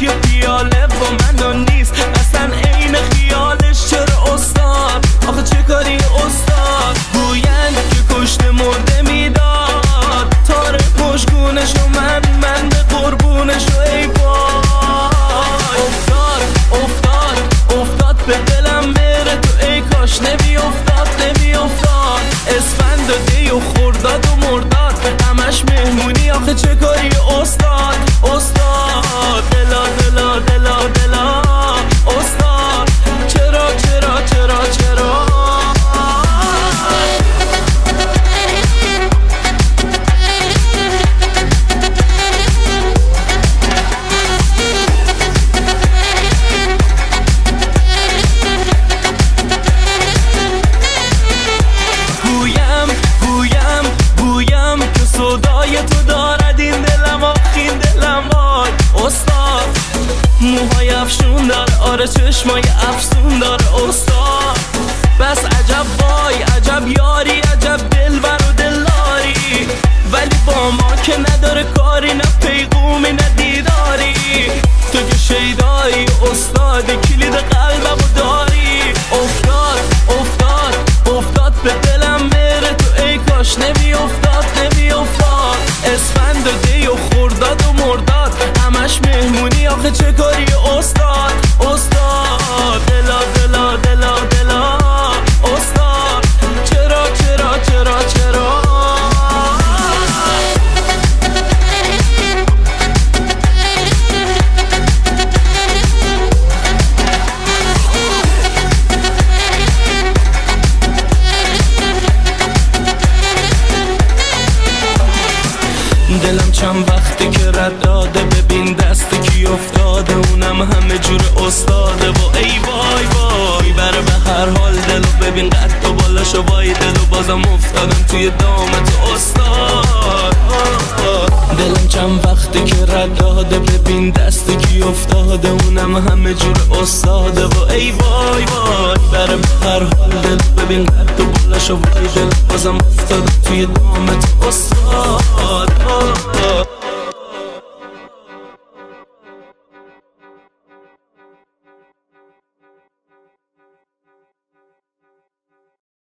you feel چشمای افسون داره استاد. بس عجب وای عجب یاری عجب دلبر و دلاری ولی با ما که نداره کاری نه پیغومی نه دیداری. تو که شیدایی استاد کلید قلبم و داری. افتاد افتاد افتاد به دلم بره تو ای کاش نمی افتاد نمی افتاد اسفند و دی و خورداد و مرداد همش مهمونی آخه چه کاری دلم چند وقتی که رد داده. ببین دست کی افتاده. اونم همه جور استاده. و ای وای وای بره به هر حال دلو ببین. قد و بالاشو وای دلو بازم افتادم توی دامت استاد. دلم چند وقتی که رد داده. ببین دست کی افتاده. اونم همه جور استاده. و ای وای وای بره به هر حال دلو ببین. قد و بالاشو وای دلو بازم افتادم توی دامت